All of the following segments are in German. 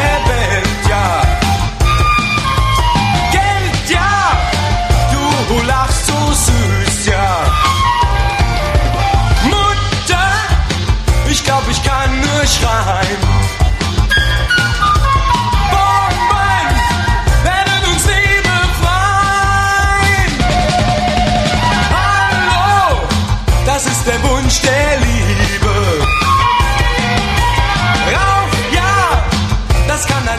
Leben, ja. Geld, ja. Du lachst so süß, ja. Mutter, ich glaub, ich kann nur schreien.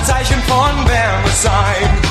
Zeichen von Wärme sein.